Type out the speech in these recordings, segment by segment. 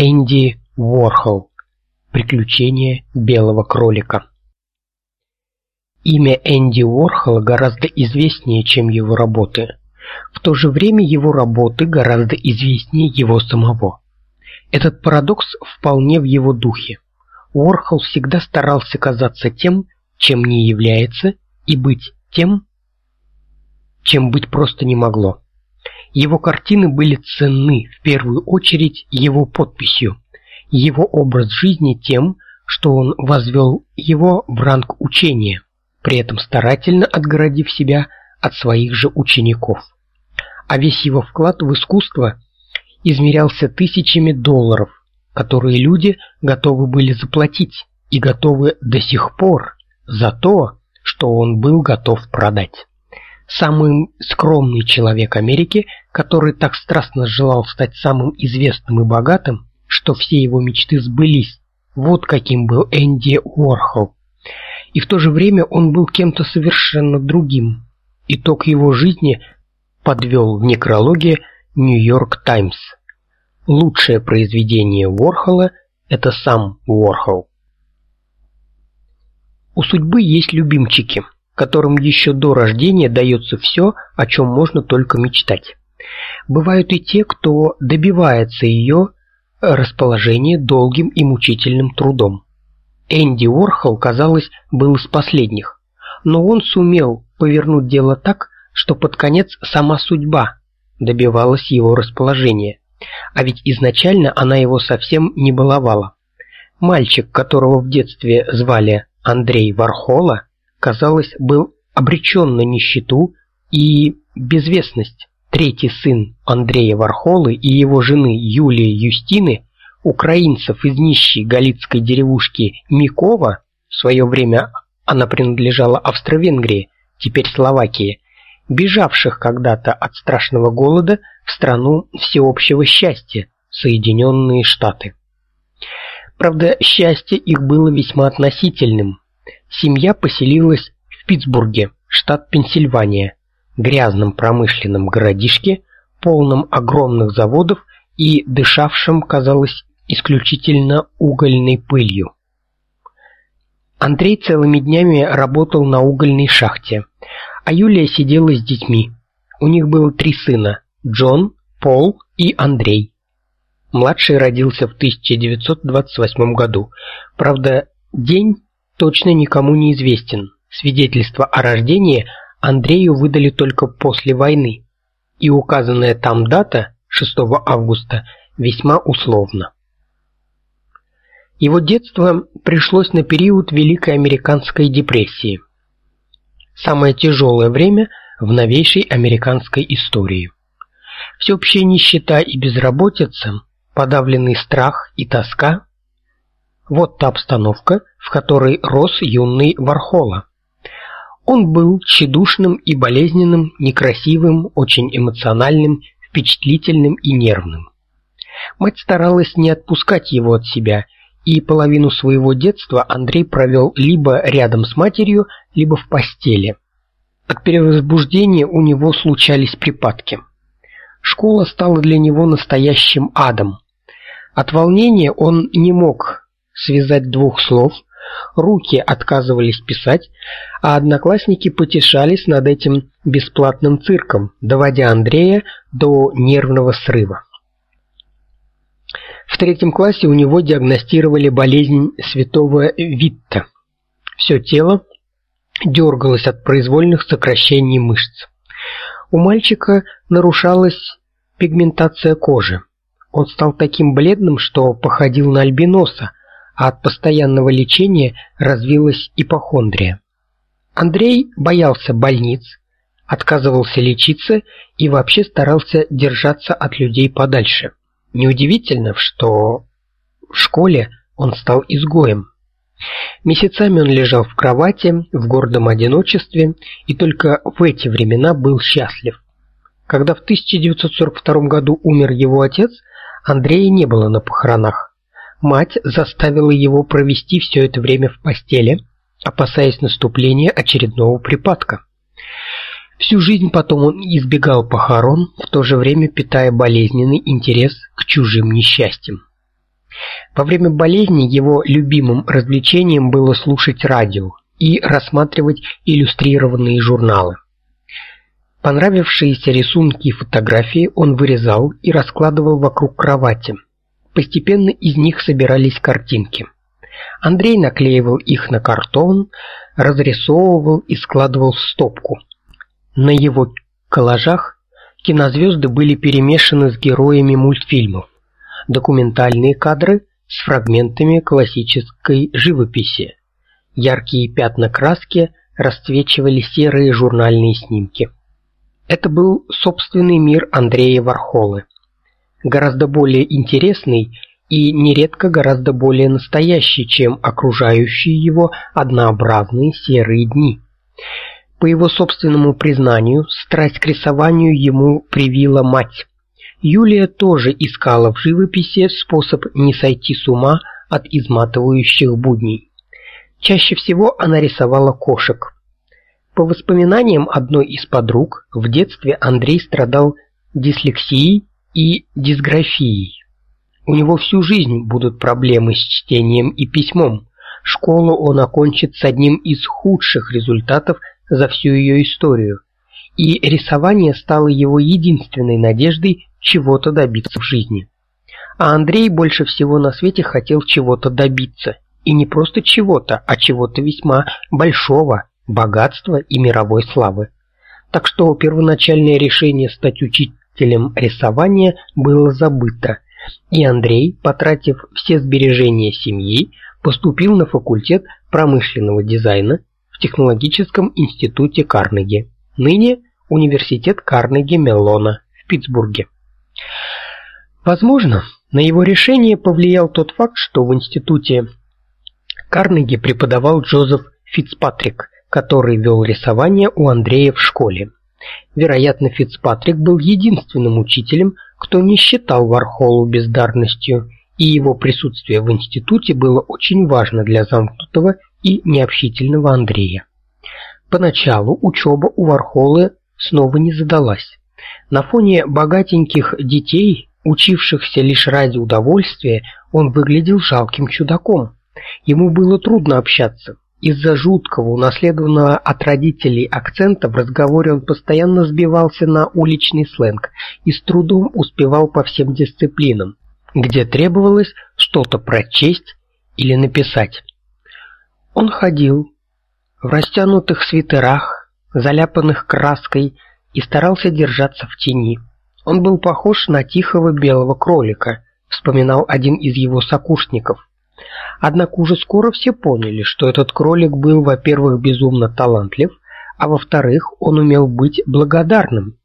Энди Уорхол. Приключения белого кролика. Имя Энди Уорхола гораздо известнее, чем его работы. В то же время его работы гораздо известнее его самого. Этот парадокс вполне в его духе. Уорхол всегда старался казаться тем, чем не является, и быть тем, чем быть просто не могло. Его картины были ценны в первую очередь его подписью, его образ жизни тем, что он возвел его в ранг учения, при этом старательно отгородив себя от своих же учеников. А весь его вклад в искусство измерялся тысячами долларов, которые люди готовы были заплатить и готовы до сих пор за то, что он был готов продать. Самый скромный человек Америки, который так страстно желал стать самым известным и богатым, что все его мечты сбылись. Вот каким был Энди Уорхол. И в то же время он был кем-то совершенно другим. Итог его жизни подвел в некрологе Нью-Йорк Таймс. Лучшее произведение Уорхола это сам Уорхол. У судьбы есть любимчики – которым еще до рождения дается все, о чем можно только мечтать. Бывают и те, кто добивается ее расположения долгим и мучительным трудом. Энди Уорхол, казалось, был из последних, но он сумел повернуть дело так, что под конец сама судьба добивалась его расположения. А ведь изначально она его совсем не баловала. Мальчик, которого в детстве звали Андрей Вархола, казалось, был обречен на нищету и безвестность. Третий сын Андрея Вархолы и его жены Юлии Юстины, украинцев из нищей галицкой деревушки Микова, в свое время она принадлежала Австро-Венгрии, теперь Словакии, бежавших когда-то от страшного голода в страну всеобщего счастья, Соединенные Штаты. Правда, счастье их было весьма относительным. Семья поселилась в Питтсбурге, штат Пенсильвания, грязном промышленном городишке, полном огромных заводов и дышавшем, казалось, исключительно угольной пылью. Андрей целыми днями работал на угольной шахте, а Юлия сидела с детьми. У них было три сына: Джон, Пол и Андрей. Младший родился в 1928 году. Правда, день точно никому не известен. Свидетельство о рождении Андрею выдали только после войны, и указанная там дата 6 августа весьма условна. Его детство пришлось на период Великой американской депрессии. Самое тяжелое время в новейшей американской истории. Всеобщая нищета и безработица, подавленный страх и тоска вот та обстановка, в которой рос юный Вархола. Он был тщедушным и болезненным, некрасивым, очень эмоциональным, впечатлительным и нервным. Мать старалась не отпускать его от себя, и половину своего детства Андрей провел либо рядом с матерью, либо в постели. От перевозбуждения у него случались припадки. Школа стала для него настоящим адом. От волнения он не мог связать двух слов, руки отказывались писать, а одноклассники потешались над этим бесплатным цирком, доводя Андрея до нервного срыва. В третьем классе у него диагностировали болезнь святого Витта. Все тело дергалось от произвольных сокращений мышц. У мальчика нарушалась пигментация кожи. Он стал таким бледным, что походил на альбиноса, а от постоянного лечения развилась ипохондрия. Андрей боялся больниц, отказывался лечиться и вообще старался держаться от людей подальше. Неудивительно, что в школе он стал изгоем. Месяцами он лежал в кровати в гордом одиночестве и только в эти времена был счастлив. Когда в 1942 году умер его отец, Андрея не было на похоронах. Мать заставила его провести все это время в постели, опасаясь наступления очередного припадка. Всю жизнь потом он избегал похорон, в то же время питая болезненный интерес к чужим несчастьям. Во время болезни его любимым развлечением было слушать радио и рассматривать иллюстрированные журналы. Понравившиеся рисунки и фотографии он вырезал и раскладывал вокруг кровати. Постепенно из них собирались картинки. Андрей наклеивал их на картон, разрисовывал и складывал в стопку. На его коллажах кинозвезды были перемешаны с героями мультфильмов. Документальные кадры с фрагментами классической живописи. Яркие пятна краски расцвечивали серые журнальные снимки. Это был собственный мир Андрея Вархолы. Гораздо более интересный и нередко гораздо более настоящий, чем окружающие его однообразные серые дни. По его собственному признанию, страсть к рисованию ему привила мать. Юлия тоже искала в живописи способ не сойти с ума от изматывающих будней. Чаще всего она рисовала кошек. По воспоминаниям одной из подруг, в детстве Андрей страдал дислексией и дисграфией. У него всю жизнь будут проблемы с чтением и письмом. Школу он окончит с одним из худших результатов за всю ее историю. И рисование стало его единственной надеждой чего-то добиться в жизни. А Андрей больше всего на свете хотел чего-то добиться, и не просто чего-то, а чего-то весьма большого, богатства и мировой славы. Так что первоначальное решение стать учителем рисования было забыто, и Андрей, потратив все сбережения семьи, поступил на факультет промышленного дизайна в технологическом институте Карнеги, ныне университет Карнеги-Меллона в Питтсбурге. Возможно, на его решение повлиял тот факт, что в институте Карнеги преподавал Джозеф Фицпатрик, который вел рисование у Андрея в школе. Вероятно, Фицпатрик был единственным учителем, кто не считал Вархолу бездарностью, и его присутствие в институте было очень важно для замкнутого и необщительного Андрея. Поначалу учеба у Вархолы снова не задалась. На фоне богатеньких детей, учившихся лишь ради удовольствия, он выглядел жалким чудаком. Ему было трудно общаться. Из-за жуткого, унаследованного от родителей акцента в разговоре он постоянно сбивался на уличный сленг и с трудом успевал по всем дисциплинам, где требовалось что-то прочесть или написать. Он ходил в растянутых свитерах, заляпанных краской, и старался держаться в тени. Он был похож на тихого белого кролика, вспоминал один из его сокурсников. Однако уже скоро все поняли, что этот кролик был, во-первых, безумно талантлив, а во-вторых, он умел быть благодарным.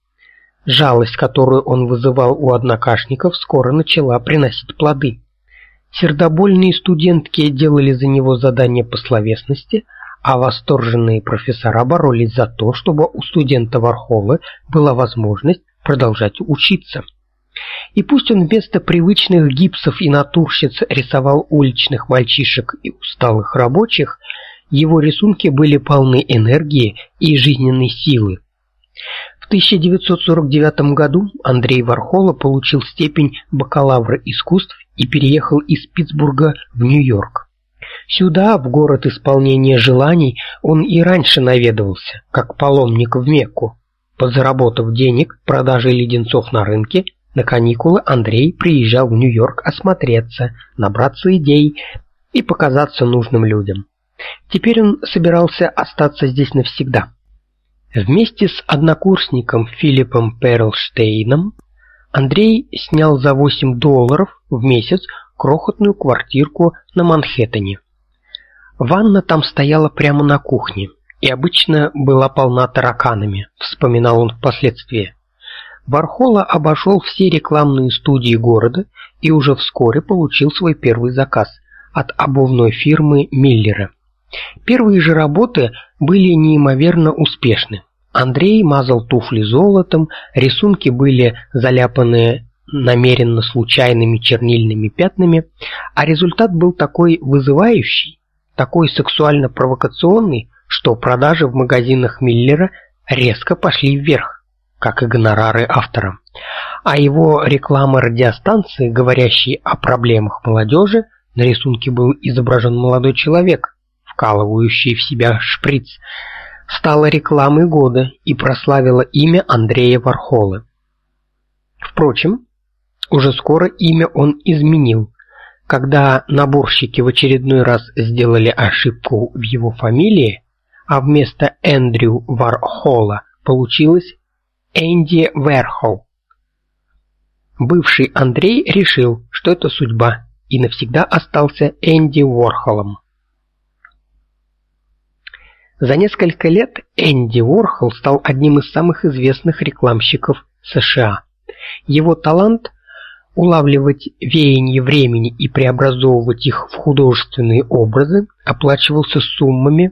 Жалость, которую он вызывал у однокашников, скоро начала приносить плоды. Сердобольные студентки делали за него задания по словесности, а восторженные профессора боролись за то, чтобы у студента Вархолы была возможность продолжать учиться. И пусть он вместо привычных гипсов и натурщиц рисовал уличных мальчишек и усталых рабочих, его рисунки были полны энергии и жизненной силы. В 1949 году Андрей Вархола получил степень бакалавра искусств и переехал из Питтсбурга в Нью-Йорк. Сюда, в город исполнения желаний, он и раньше наведывался, как паломник в Мекку. Подзаработав денег продажей леденцов на рынке, на каникулы Андрей приезжал в Нью-Йорк осмотреться, набраться идей и показаться нужным людям. Теперь он собирался остаться здесь навсегда. Вместе с однокурсником Филиппом Перлштейном Андрей снял за 8 долларов в месяц крохотную квартирку на Манхэттене. Ванна там стояла прямо на кухне и обычно была полна тараканами, вспоминал он впоследствии. Вархола обошел все рекламные студии города и уже вскоре получил свой первый заказ от обувной фирмы Миллера. Первые же работы были неимоверно успешны. Андрей мазал туфли золотом, рисунки были заляпаны намеренно случайными чернильными пятнами, а результат был такой вызывающий, такой сексуально провокационный, что продажи в магазинах Миллера резко пошли вверх, как и гонорары автора. А его реклама радиостанции, говорящей о проблемах молодежи, на рисунке был изображен молодой человек, вкалывающий в себя шприц, стала рекламой года и прославила имя Андрея Вархолы. Впрочем, уже скоро имя он изменил, когда наборщики в очередной раз сделали ошибку в его фамилии, а вместо Эндрю Вархола получилось Энди Верхол. Бывший Андрей решил, что это судьба, и навсегда остался Энди Уорхолом. За несколько лет Энди Уорхол стал одним из самых известных рекламщиков США. Его талант улавливать веяния времени и преобразовывать их в художественные образы оплачивался суммами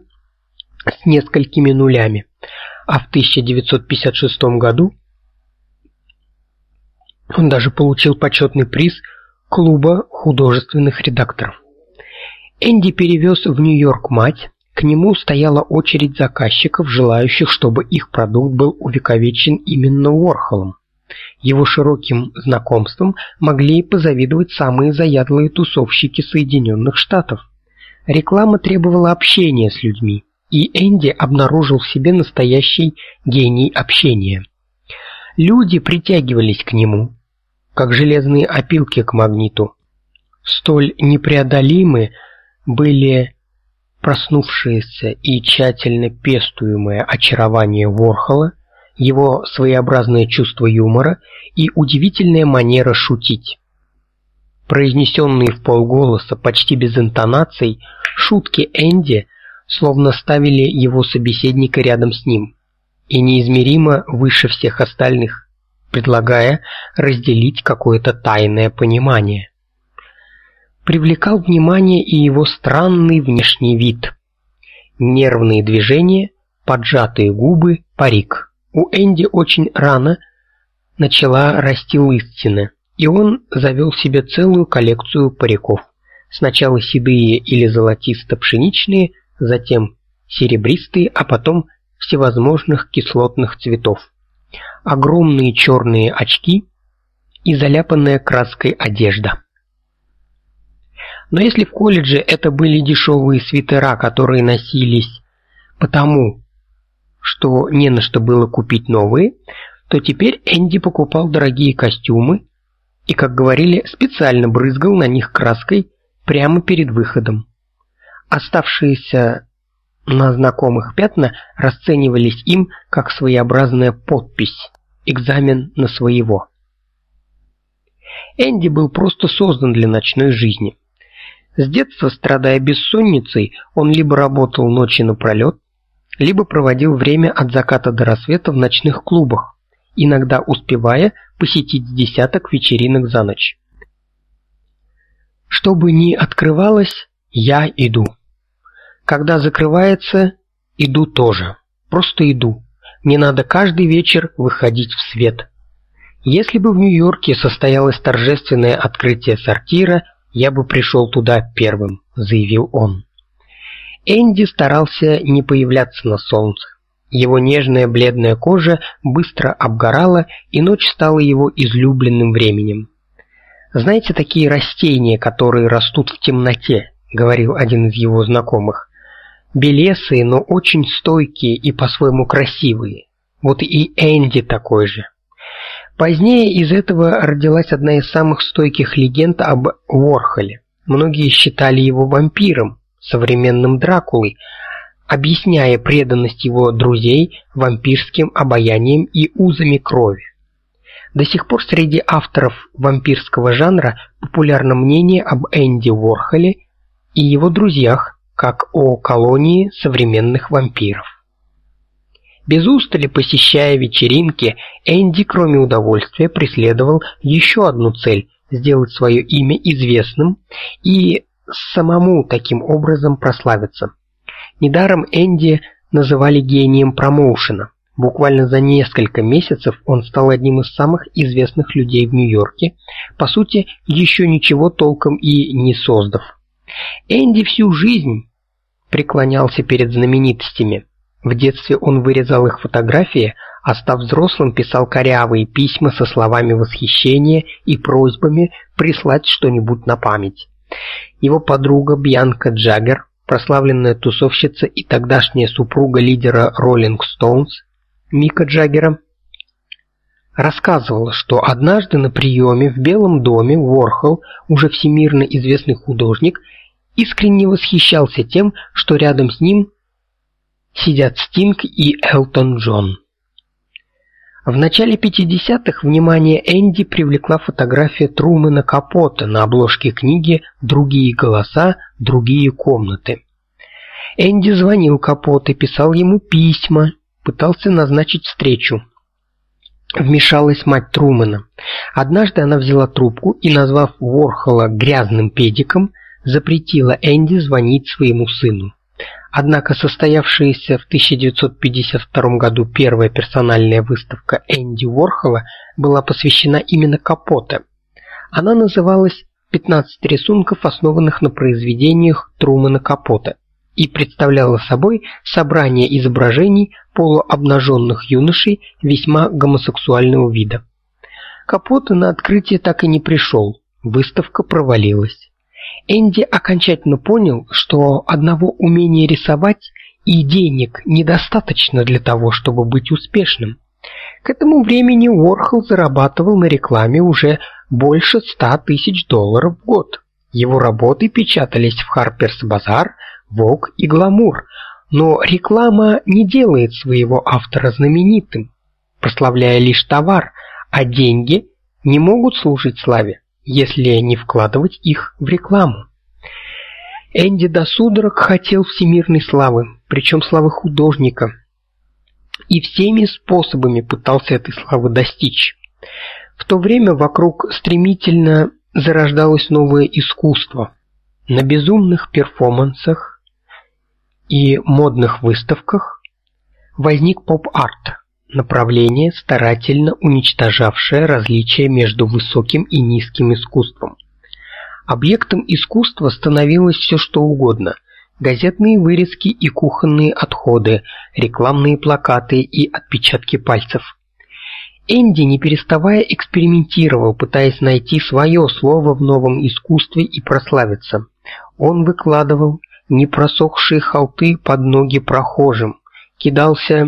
с несколькими нулями. А в 1956 году он даже получил почетный приз клуба художественных редакторов. Энди перевез в Нью-Йорк мать. К нему стояла очередь заказчиков, желающих, чтобы их продукт был увековечен именно Уорхолом. Его широким знакомством могли позавидовать самые заядлые тусовщики Соединенных Штатов. Реклама требовала общения с людьми, и Энди обнаружил в себе настоящий гений общения. Люди притягивались к нему, как железные опилки к магниту. Столь непреодолимы были проснувшееся и тщательно пестуемое очарование Ворхола, его своеобразное чувство юмора и удивительная манера шутить. Произнесенные в полголоса, почти без интонаций, шутки Энди словно ставили его собеседника рядом с ним и неизмеримо выше всех остальных предлагая разделить какое-то тайное понимание. Привлекал внимание и его странный внешний вид. Нервные движения, поджатые губы, парик. У Энди очень рано начала расти лысина, и он завел себе целую коллекцию париков. Сначала седые или золотисто-пшеничные, затем серебристые, а потом всевозможных кислотных цветов огромные черные очки и заляпанная краской одежда. Но если в колледже это были дешевые свитера, которые носились потому, что не на что было купить новые, то теперь Энди покупал дорогие костюмы и, как говорили, специально брызгал на них краской прямо перед выходом. Оставшиеся на знакомых пятна расценивались им как своеобразная подпись, экзамен на своего. Энди был просто создан для ночной жизни. С детства, страдая бессонницей, он либо работал ночи напролет, либо проводил время от заката до рассвета в ночных клубах, иногда успевая посетить десяток вечеринок за ночь. Что бы ни открывалось, я иду. Когда закрывается, иду тоже. Просто иду. Мне надо каждый вечер выходить в свет. Если бы в Нью-Йорке состоялось торжественное открытие сортира, я бы пришел туда первым, заявил он. Энди старался не появляться на солнце. Его нежная бледная кожа быстро обгорала, и ночь стала его излюбленным временем. Знаете такие растения, которые растут в темноте, говорил один из его знакомых белесые, но очень стойкие и по-своему красивые. Вот и Энди такой же. Позднее из этого родилась одна из самых стойких легенд об Уорхоле. Многие считали его вампиром, современным Дракулой, объясняя преданность его друзей вампирским обаянием и узами крови. До сих пор среди авторов вампирского жанра популярно мнение об Энди Уорхоле и его друзьях, как о колонии современных вампиров. Без устали посещая вечеринки, Энди, кроме удовольствия, преследовал еще одну цель сделать свое имя известным и самому таким образом прославиться. Недаром Энди называли гением промоушена. Буквально за несколько месяцев он стал одним из самых известных людей в Нью-Йорке, по сути, еще ничего толком и не создав. Энди всю жизнь преклонялся перед знаменитостями. В детстве он вырезал их фотографии, а став взрослым, писал корявые письма со словами восхищения и просьбами прислать что-нибудь на память. Его подруга Бьянка Джаггер, прославленная тусовщица и тогдашняя супруга лидера Rolling Stones Мика Джаггера, рассказывала, что однажды на приеме в Белом доме Уорхол, уже всемирно известный художник, искренне восхищался тем, что рядом с ним сидят Стинг и Элтон Джон. В начале 50-х внимание Энди привлекла фотография Трумэна Капота на обложке книги Другие голоса, другие комнаты. Энди звонил Капоту, писал ему письма, пытался назначить встречу. Вмешалась мать Трумэна. Однажды она взяла трубку и, назвав Ворхола грязным педиком, запретила Энди звонить своему сыну. Однако состоявшаяся в 1952 году первая персональная выставка Энди Уорхола была посвящена именно Капоте. Она называлась «15 рисунков, основанных на произведениях Трумана Капоте» и представляла собой собрание изображений полуобнаженных юношей весьма гомосексуального вида. Капоте на открытие так и не пришел. Выставка провалилась. Энди окончательно понял, что одного умения рисовать и денег недостаточно для того, чтобы быть успешным. К этому времени Уорхол зарабатывал на рекламе уже больше ста тысяч долларов в год. Его работы печатались в Harper's Bazaar, Vogue и Glamour, но реклама не делает своего автора знаменитым, прославляя лишь товар, а деньги не могут служить славе если не вкладывать их в рекламу. Энди до судорог хотел всемирной славы, причем славы художника, и всеми способами пытался этой славы достичь. В то время вокруг стремительно зарождалось новое искусство. На безумных перформансах и модных выставках возник поп-арт направление, старательно уничтожавшее различия между высоким и низким искусством. Объектом искусства становилось все что угодно: газетные вырезки и кухонные отходы, рекламные плакаты и отпечатки пальцев. Энди, не переставая, экспериментировал, пытаясь найти свое слово в новом искусстве и прославиться. Он выкладывал непросохшие холсты под ноги прохожим, кидался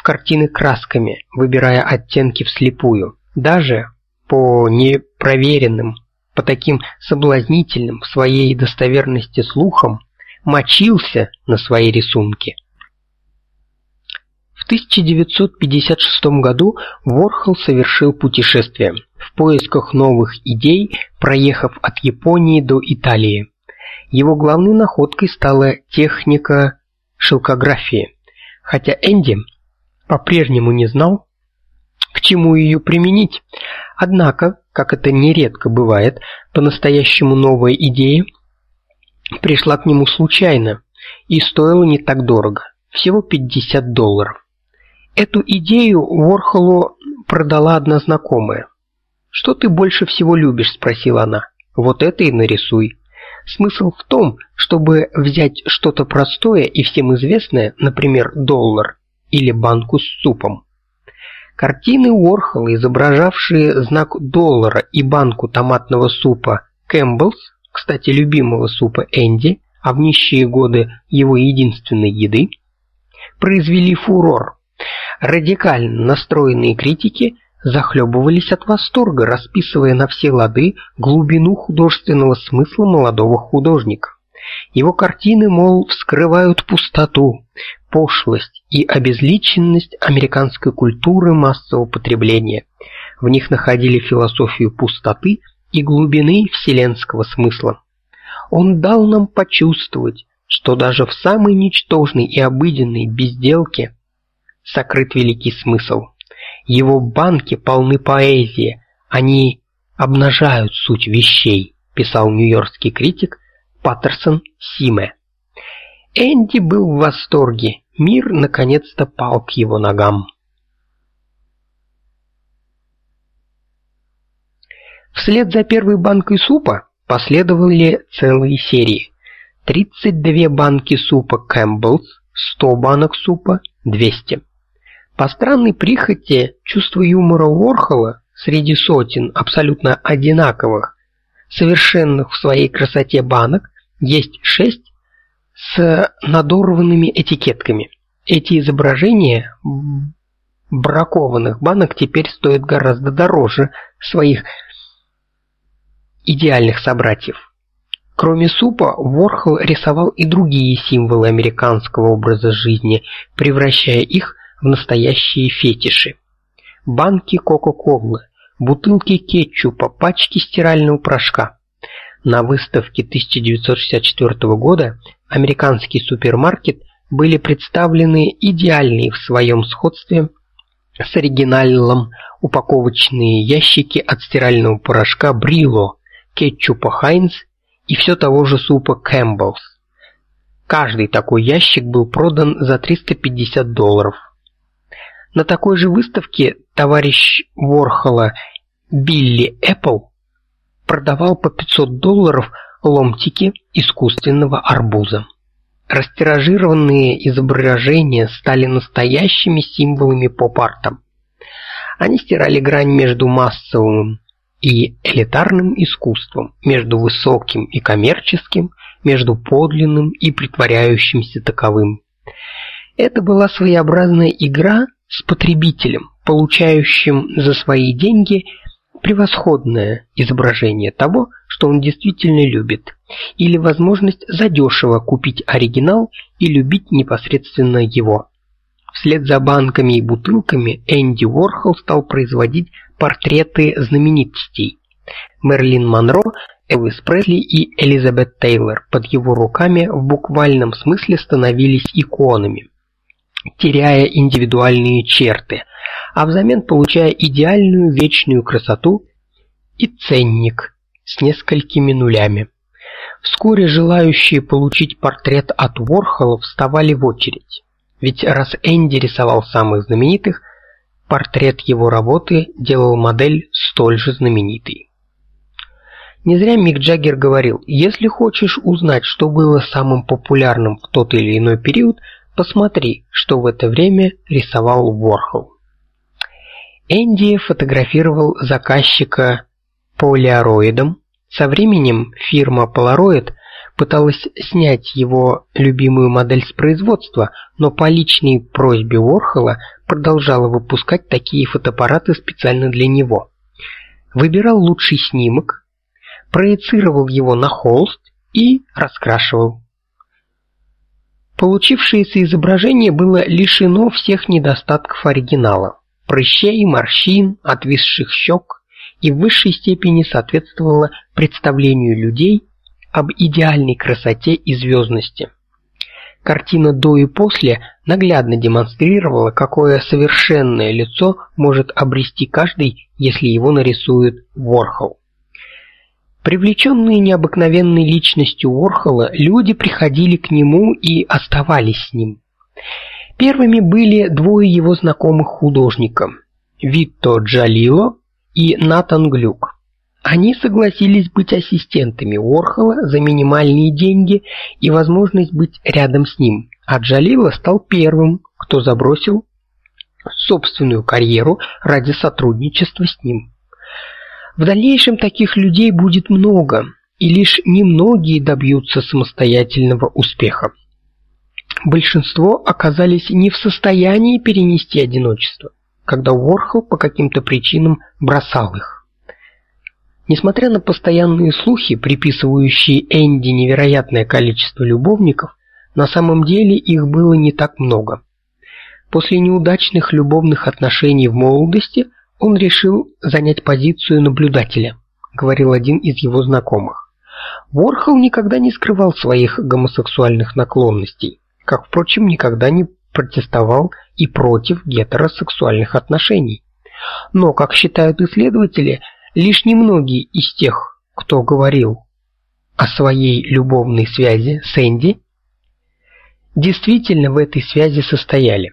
в картины красками, выбирая оттенки вслепую, даже по непроверенным, по таким соблазнительным в своей достоверности слухам, мочился на свои рисунки. В 1956 году Ворхол совершил путешествие в поисках новых идей, проехав от Японии до Италии. Его главной находкой стала техника шелкографии. Хотя Энди по-прежнему не знал, к чему ее применить. Однако, как это нередко бывает, по-настоящему новая идея пришла к нему случайно и стоила не так дорого, всего 50 долларов. Эту идею Уорхолу продала одна знакомая. «Что ты больше всего любишь?» – спросила она. «Вот это и нарисуй». Смысл в том, чтобы взять что-то простое и всем известное, например, доллар, или банку с супом. Картины Уорхола, изображавшие знак доллара и банку томатного супа Campbell's, кстати, любимого супа Энди, а в нищие годы его единственной еды, произвели фурор. Радикально настроенные критики захлебывались от восторга, расписывая на все лады глубину художественного смысла молодого художника. Его картины, мол, вскрывают пустоту, пошлость и обезличенность американской культуры массового потребления. В них находили философию пустоты и глубины вселенского смысла. Он дал нам почувствовать, что даже в самой ничтожной и обыденной безделке сокрыт великий смысл. Его банки полны поэзии, они обнажают суть вещей, писал нью-йоркский критик Паттерсон Симе. Энди был в восторге. Мир наконец-то пал к его ногам. Вслед за первой банкой супа последовали целые серии. 32 банки супа Campbell's, 100 банок супа, 200. По странной прихоти чувство юмора Уорхола среди сотен абсолютно одинаковых, совершенных в своей красоте банок, есть шесть с надорванными этикетками. Эти изображения бракованных банок теперь стоят гораздо дороже своих идеальных собратьев. Кроме супа, Ворхол рисовал и другие символы американского образа жизни, превращая их в настоящие фетиши. Банки Кока-Колы, бутылки кетчупа, пачки стирального порошка. На выставке 1964 года американский супермаркет были представлены идеальные в своем сходстве с оригиналом упаковочные ящики от стирального порошка Brillo, кетчупа Heinz и все того же супа Campbell's. Каждый такой ящик был продан за 350 долларов. На такой же выставке товарищ Уорхола Билли Эппл продавал по 500 долларов ломтики искусственного арбуза. Растиражированные изображения стали настоящими символами поп-арта. Они стирали грань между массовым и элитарным искусством, между высоким и коммерческим, между подлинным и притворяющимся таковым. Это была своеобразная игра с потребителем, получающим за свои деньги превосходное изображение того, что он действительно любит, или возможность задешево купить оригинал и любить непосредственно его. Вслед за банками и бутылками Энди Уорхол стал производить портреты знаменитостей. Мерлин Монро, Элвис Пресли и Элизабет Тейлор под его руками в буквальном смысле становились иконами, теряя индивидуальные черты, а взамен получая идеальную вечную красоту и ценник с несколькими нулями. Вскоре желающие получить портрет от Уорхола вставали в очередь. Ведь раз Энди рисовал самых знаменитых, портрет его работы делал модель столь же знаменитой. Не зря Мик Джаггер говорил: "Если хочешь узнать, что было самым популярным в тот или иной период, посмотри, что в это время рисовал Уорхол". Энди фотографировал заказчика полиароидом. Со временем фирма Polaroid пыталась снять его любимую модель с производства, но по личной просьбе Ворхола продолжала выпускать такие фотоаппараты специально для него. Выбирал лучший снимок, проецировал его на холст и раскрашивал. Получившееся изображение было лишено всех недостатков оригинала: прыщей, морщин, отвисших щек и в высшей степени соответствовало представлению людей об идеальной красоте и звездности. Картина до и после наглядно демонстрировала, какое совершенное лицо может обрести каждый, если его нарисует Ворхол. Привлеченные необыкновенной личностью Ворхола, люди приходили к нему и оставались с ним. Первыми были двое его знакомых художников: Витто Джалило и Натан Глюк. Они согласились быть ассистентами Орхола за минимальные деньги и возможность быть рядом с ним. А Джалила стал первым, кто забросил собственную карьеру ради сотрудничества с ним. В дальнейшем таких людей будет много, и лишь немногие добьются самостоятельного успеха. Большинство оказались не в состоянии перенести одиночество, когда Уорхол по каким-то причинам бросал их. Несмотря на постоянные слухи, приписывающие Энди невероятное количество любовников, на самом деле их было не так много. После неудачных любовных отношений в молодости он решил занять позицию наблюдателя, говорил один из его знакомых. Ворхол никогда не скрывал своих гомосексуальных наклонностей, как впрочем, никогда не протестовал и против гетеросексуальных отношений. Но, как считают исследователи, Лишь немногие из тех, кто говорил о своей любовной связи с Энди, действительно в этой связи состояли.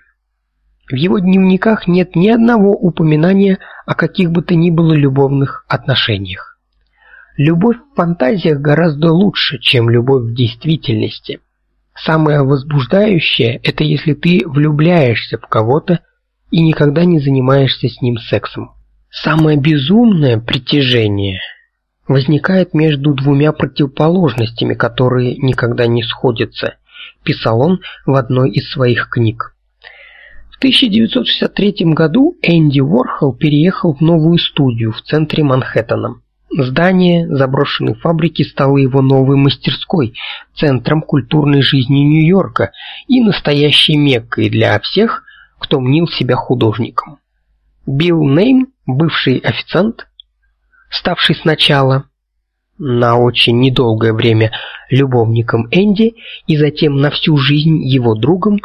В его дневниках нет ни одного упоминания о каких бы то ни было любовных отношениях. Любовь в фантазиях гораздо лучше, чем любовь в действительности. Самое возбуждающее это если ты влюбляешься в кого-то и никогда не занимаешься с ним сексом. Самое безумное притяжение возникает между двумя противоположностями, которые никогда не сходятся, писал он в одной из своих книг. В 1963 году Энди Уорхол переехал в новую студию в центре Манхэттена. Здание заброшенной фабрики стало его новой мастерской, центром культурной жизни Нью-Йорка и настоящей меккой для всех, кто мнил себя художником. Билл Нейм, бывший официант, ставший сначала на очень недолгое время любовником Энди и затем на всю жизнь его другом,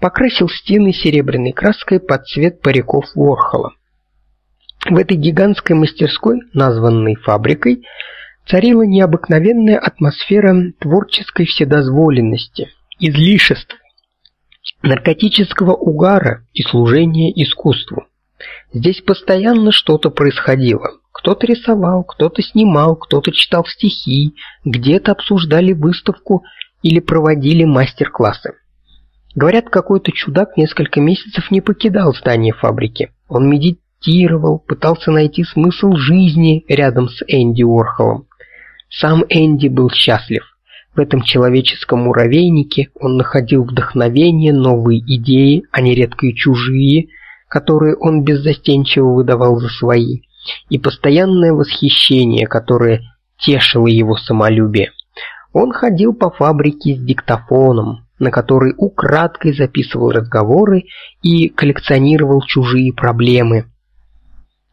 покрасил стены серебряной краской под цвет париков Ворхола. В этой гигантской мастерской, названной фабрикой, царила необыкновенная атмосфера творческой вседозволенности, излишеств, наркотического угара и служения искусству. Здесь постоянно что-то происходило. Кто-то рисовал, кто-то снимал, кто-то читал стихи, где-то обсуждали выставку или проводили мастер-классы. Говорят, какой-то чудак несколько месяцев не покидал здание фабрики. Он медитировал, пытался найти смысл жизни рядом с Энди Уорхолом. Сам Энди был счастлив. В этом человеческом муравейнике он находил вдохновение, новые идеи, а нередко и чужие, которые он беззастенчиво выдавал за свои, и постоянное восхищение, которое тешило его самолюбие. Он ходил по фабрике с диктофоном, на который украдкой записывал разговоры и коллекционировал чужие проблемы.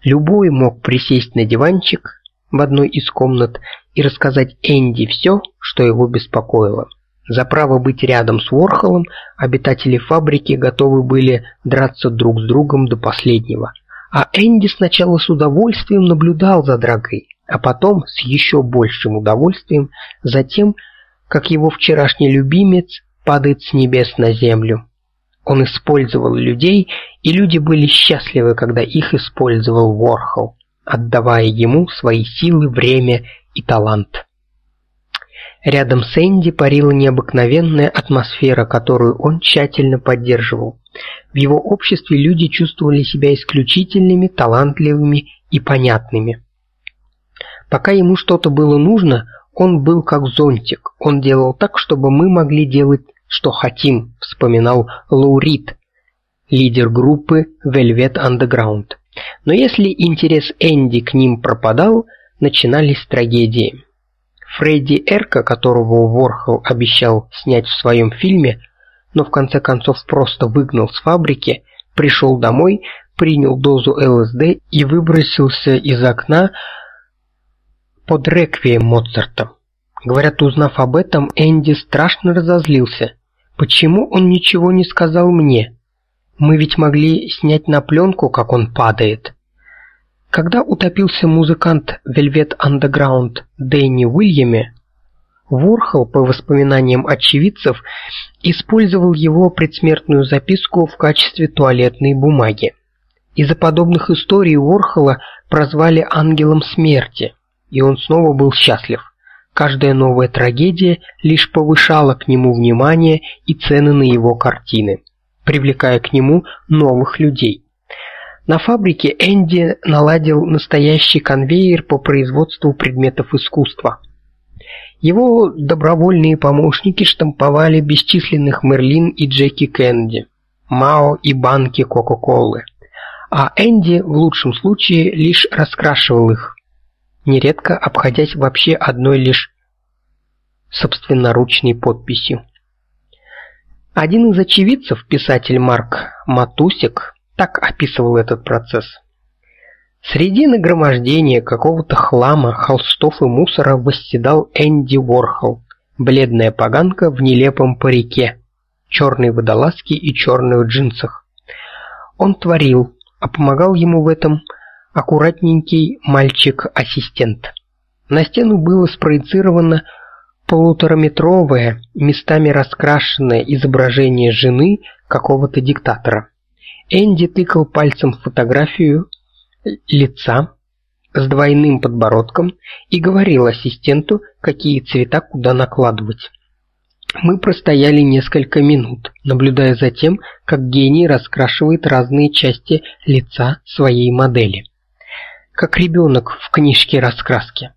Любой мог присесть на диванчик в одной из комнат и рассказать Энди все, что его беспокоило. За право быть рядом с Ворхолом обитатели фабрики готовы были драться друг с другом до последнего. А Энди сначала с удовольствием наблюдал за дракой, а потом с еще большим удовольствием за тем, как его вчерашний любимец падает с небес на землю. Он использовал людей, и люди были счастливы, когда их использовал Ворхол, отдавая ему свои силы, время и талант. Рядом с Энди парила необыкновенная атмосфера, которую он тщательно поддерживал. В его обществе люди чувствовали себя исключительными, талантливыми и понятными. Пока ему что-то было нужно, он был как зонтик. Он делал так, чтобы мы могли делать что хотим, вспоминал Лоурид, лидер группы Velvet Underground. Но если интерес Энди к ним пропадал, начинались трагедии. Фредди Эрка, которого Ворхол обещал снять в своем фильме, но в конце концов просто выгнал с фабрики, пришел домой, принял дозу ЛСД и выбросился из окна под реквием Моцарта. Говорят, узнав об этом, Энди страшно разозлился. Почему он ничего не сказал мне? Мы ведь могли снять на пленку, как он падает. Когда утопился музыкант Velvet Underground Дэнни Уильями, Ворхол, по воспоминаниям очевидцев, использовал его предсмертную записку в качестве туалетной бумаги. Из-за подобных историй Ворхола прозвали ангелом смерти, и он снова был счастлив. Каждая новая трагедия лишь повышала к нему внимание и цены на его картины, привлекая к нему новых людей. На фабрике Энди наладил настоящий конвейер по производству предметов искусства. Его добровольные помощники штамповали бесчисленных Мерлин и Джеки Кеннеди, Мао и банки Кока-Колы. А Энди в лучшем случае лишь раскрашивал их нередко обходясь вообще одной лишь собственноручной подписью. Один из очевидцев, писатель Марк Матусик, так описывал этот процесс. Среди нагромождения какого-то хлама, холстов и мусора восседал Энди Ворхол, бледная поганка в нелепом парике, черной водолазке и черных джинсах. Он творил, а помогал ему в этом аккуратненький мальчик-ассистент. На стену было спроецировано полутораметровое, местами раскрашенное изображение жены какого-то диктатора. Энди тыкал пальцем в фотографию лица с двойным подбородком и говорил ассистенту, какие цвета куда накладывать. Мы простояли несколько минут, наблюдая за тем, как гений раскрашивает разные части лица своей модели. Как ребенок в книжке раскраски.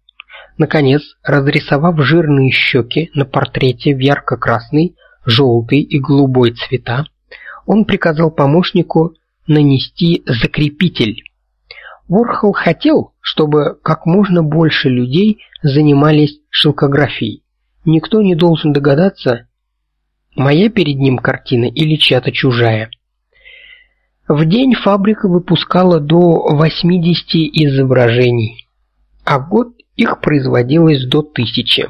Наконец, разрисовав жирные щеки на портрете в ярко-красный, желтый и голубой цвета, он приказал помощнику нанести закрепитель. Ворхол хотел, чтобы как можно больше людей занимались шелкографией. Никто не должен догадаться, моя перед ним картина или чья-то чужая. В день фабрика выпускала до 80 изображений, а в год их производилось до тысячи.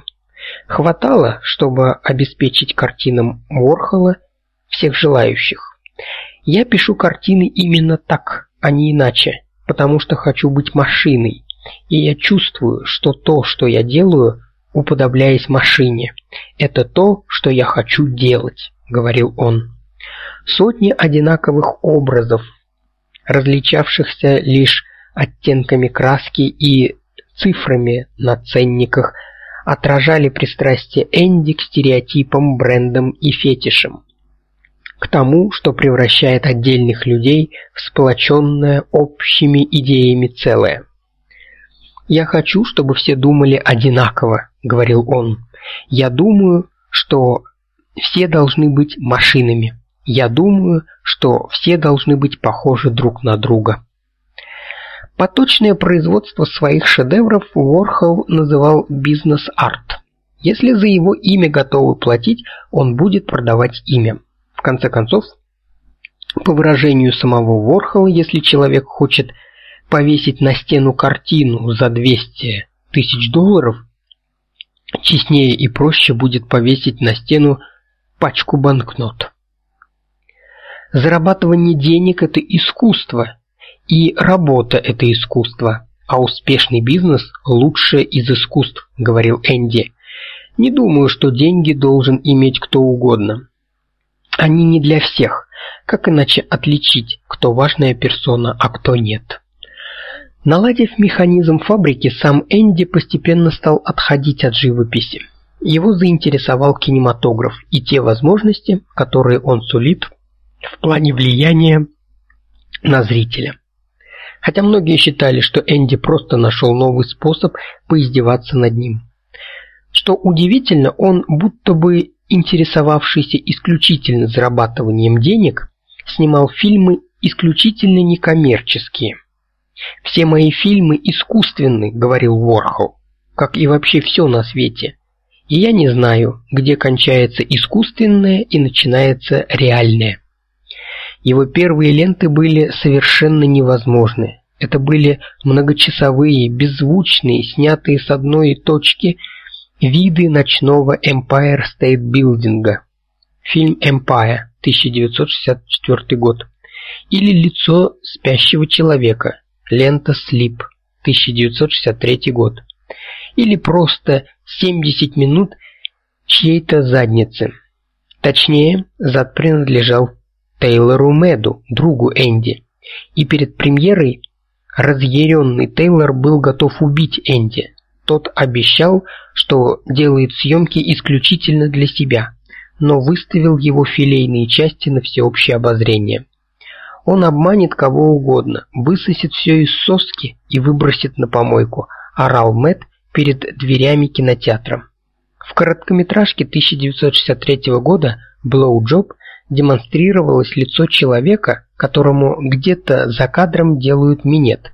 Хватало, чтобы обеспечить картинам Ворхола всех желающих. Я пишу картины именно так, а не иначе, потому что хочу быть машиной, и я чувствую, что то, что я делаю, уподобляясь машине. Это то, что я хочу делать, говорил он. Сотни одинаковых образов, различавшихся лишь оттенками краски и цифрами на ценниках, отражали пристрастие Энди к стереотипам, брендам и фетишам. К тому, что превращает отдельных людей в сплоченное общими идеями целое. Я хочу, чтобы все думали одинаково, говорил он. Я думаю, что все должны быть машинами. Я думаю, что все должны быть похожи друг на друга. Поточное производство своих шедевров Ворхол называл бизнес-арт. Если за его имя готовы платить, он будет продавать имя. В конце концов, по выражению самого Ворхола, если человек хочет повесить на стену картину за 200 тысяч долларов, честнее и проще будет повесить на стену пачку банкнот. Зарабатывание денег это искусство, и работа это искусство, а успешный бизнес лучшее из искусств, говорил Энди. Не думаю, что деньги должен иметь кто угодно. Они не для всех. Как иначе отличить, кто важная персона, а кто нет? Наладив механизм фабрики, сам Энди постепенно стал отходить от живописи. Его заинтересовал кинематограф и те возможности, которые он сулит в плане влияния на зрителя. Хотя многие считали, что Энди просто нашел новый способ поиздеваться над ним. Что удивительно, он, будто бы интересовавшийся исключительно зарабатыванием денег, снимал фильмы исключительно некоммерческие – все мои фильмы искусственны, говорил Ворхол, как и вообще все на свете. И я не знаю, где кончается искусственное и начинается реальное. Его первые ленты были совершенно невозможны. Это были многочасовые, беззвучные, снятые с одной точки виды ночного Empire State Building. Фильм Empire, 1964 год. Или лицо спящего человека, Лента Sleep, 1963 год. Или просто 70 минут чьей-то задницы. Точнее, зад принадлежал Тейлору Меду, другу Энди. И перед премьерой разъяренный Тейлор был готов убить Энди. Тот обещал, что делает съемки исключительно для себя, но выставил его филейные части на всеобщее обозрение. Он обманет кого угодно, высосет все из соски и выбросит на помойку, орал Мэт перед дверями кинотеатра. В короткометражке 1963 года Blow Job демонстрировалось лицо человека, которому где-то за кадром делают минет.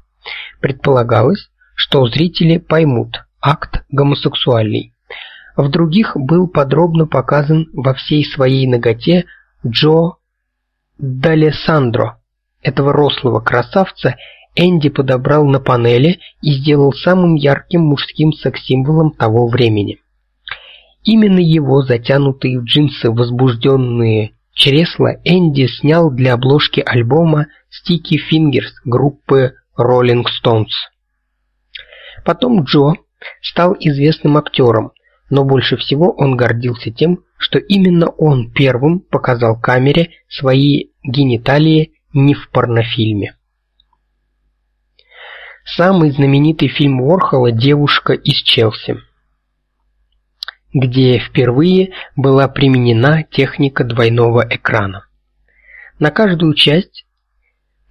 Предполагалось, что зрители поймут акт гомосексуальный. В других был подробно показан во всей своей наготе Джо Далесандро. Этого рослого красавца Энди подобрал на панели и сделал самым ярким мужским секс-символом того времени. Именно его затянутые в джинсы возбужденные чресла Энди снял для обложки альбома Sticky Fingers группы Rolling Stones. Потом Джо стал известным актером, но больше всего он гордился тем, что именно он первым показал камере свои гениталии не в порнофильме. Самый знаменитый фильм Уорхола Девушка из Челси. Где впервые была применена техника двойного экрана. На каждую часть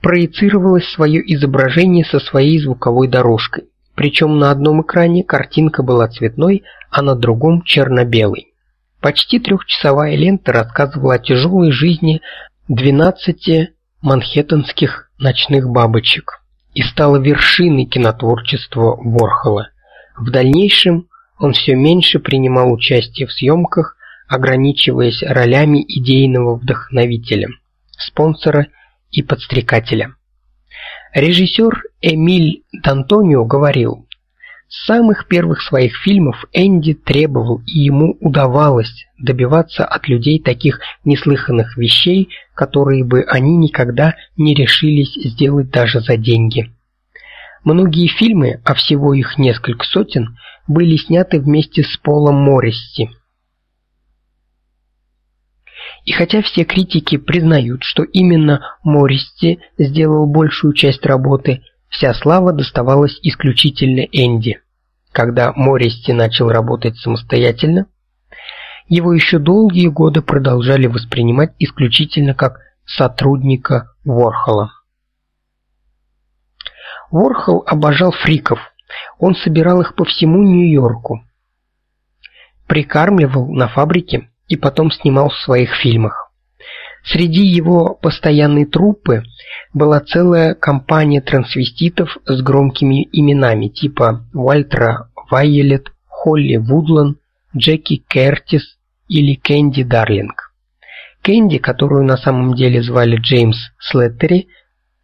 проецировалось свое изображение со своей звуковой дорожкой. Причем на одном экране картинка была цветной, а на другом черно-белой. Почти трехчасовая лента рассказывала о тяжелой жизни 12 манхэттенских ночных бабочек и стала вершиной кинотворчества Ворхола. В дальнейшем он все меньше принимал участие в съемках, ограничиваясь ролями идейного вдохновителя, спонсора и подстрекателя. Режиссер Эмиль Д'Антонио говорил: "С самых первых своих фильмов Энди требовал и ему удавалось добиваться от людей таких неслыханных вещей, которые бы они никогда не решились сделать даже за деньги". Многие фильмы, а всего их несколько сотен, были сняты вместе с Полом Морриси. И хотя все критики признают, что именно Морриси сделал большую часть работы, вся слава доставалась исключительно Энди. Когда Морриси начал работать самостоятельно, его еще долгие годы продолжали воспринимать исключительно как сотрудника Ворхола. Ворхол обожал фриков. Он собирал их по всему Нью-Йорку. Прикармливал на фабрике и потом снимал в своих фильмах. Среди его постоянной труппы была целая компания трансвеститов с громкими именами типа Уальтера Вайолет, Холли Вудлан, Джеки Кертис или Кэнди Дарлинг. Кэнди, которую на самом деле звали Джеймс Слеттери,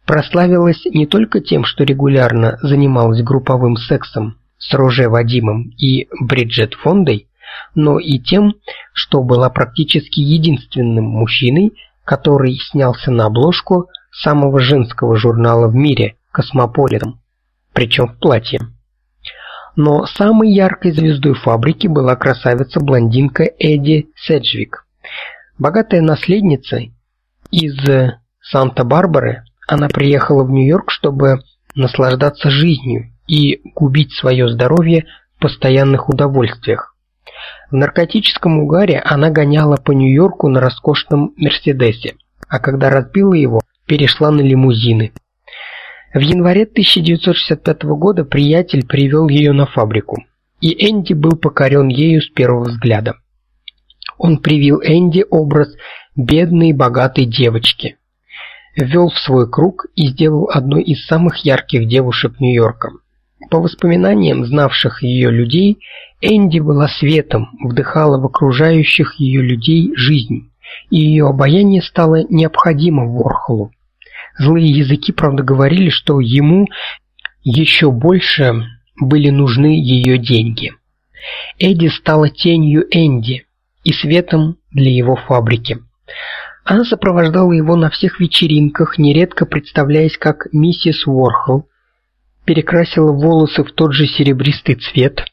прославилась не только тем, что регулярно занималась групповым сексом с Роже Вадимом и Бриджет Фондой, но и тем, что была практически единственным мужчиной, который снялся на обложку самого женского журнала в мире Космополитен, причем в платье. Но самой яркой звездой фабрики была красавица-блондинка Эдди Седжвик. Богатая наследница из Санта-Барбары, она приехала в Нью-Йорк, чтобы наслаждаться жизнью и губить свое здоровье в постоянных удовольствиях. В наркотическом угаре она гоняла по Нью-Йорку на роскошном Мерседесе, а когда разбила его, перешла на лимузины. В январе 1965 года приятель привел ее на фабрику, и Энди был покорен ею с первого взгляда. Он привил Энди образ бедной богатой девочки, ввел в свой круг и сделал одной из самых ярких девушек Нью-Йорка. По воспоминаниям знавших ее людей, Энди была светом, вдыхала в окружающих ее людей жизнь, и ее обаяние стало необходимо Ворхолу. Злые языки, правда, говорили, что ему еще больше были нужны ее деньги. Эдди стала тенью Энди и светом для его фабрики. Она сопровождала его на всех вечеринках, нередко представляясь как миссис Ворхол, перекрасила волосы в тот же серебристый цвет,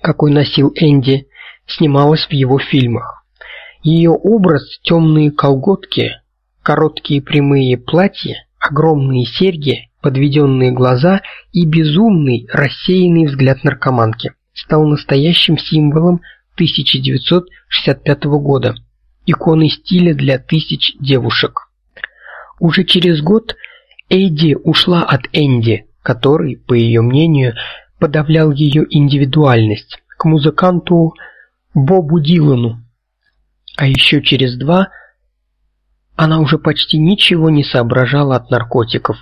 какой носил Энди, снималась в его фильмах. Ее образ темные колготки, короткие прямые платья, огромные серьги, подведенные глаза и безумный, рассеянный взгляд наркоманки. Стал настоящим символом 1965 года, иконой стиля для тысяч девушек. Уже через год Эйди ушла от Энди, который, по ее мнению, подавлял ее индивидуальность к музыканту Бобу Дилану. А еще через два она уже почти ничего не соображала от наркотиков.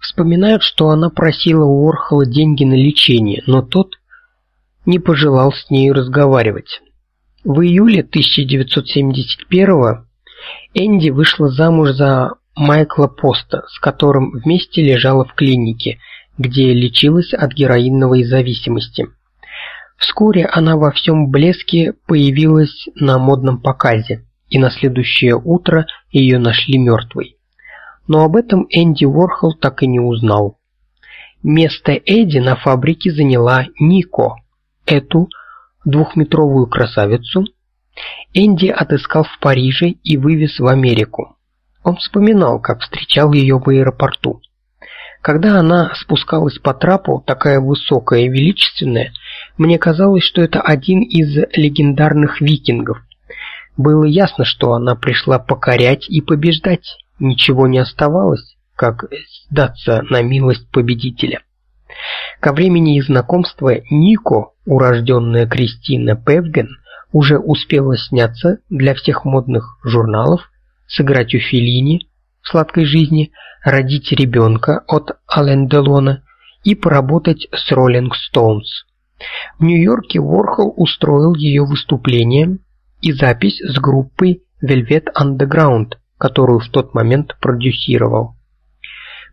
Вспоминают, что она просила у Орхола деньги на лечение, но тот не пожелал с ней разговаривать. В июле 1971 Энди вышла замуж за Майкла Поста, с которым вместе лежала в клинике – где лечилась от героиновой зависимости. Вскоре она во всем блеске появилась на модном показе, и на следующее утро ее нашли мертвой. Но об этом Энди Уорхол так и не узнал. Место Эдди на фабрике заняла Нико. Эту двухметровую красавицу Энди отыскал в Париже и вывез в Америку. Он вспоминал, как встречал ее в аэропорту. Когда она спускалась по трапу, такая высокая и величественная, Мне казалось, что это один из легендарных викингов. Было ясно, что она пришла покорять и побеждать. Ничего не оставалось, как сдаться на милость победителя. Ко времени их знакомства Нико, урожденная Кристина Певген, уже успела сняться для всех модных журналов, сыграть у Феллини в «Сладкой жизни», родить ребенка от Ален Делона и поработать с Rolling Stones. В Нью-Йорке Ворхол устроил ее выступление и запись с группой Velvet Underground, которую в тот момент продюсировал.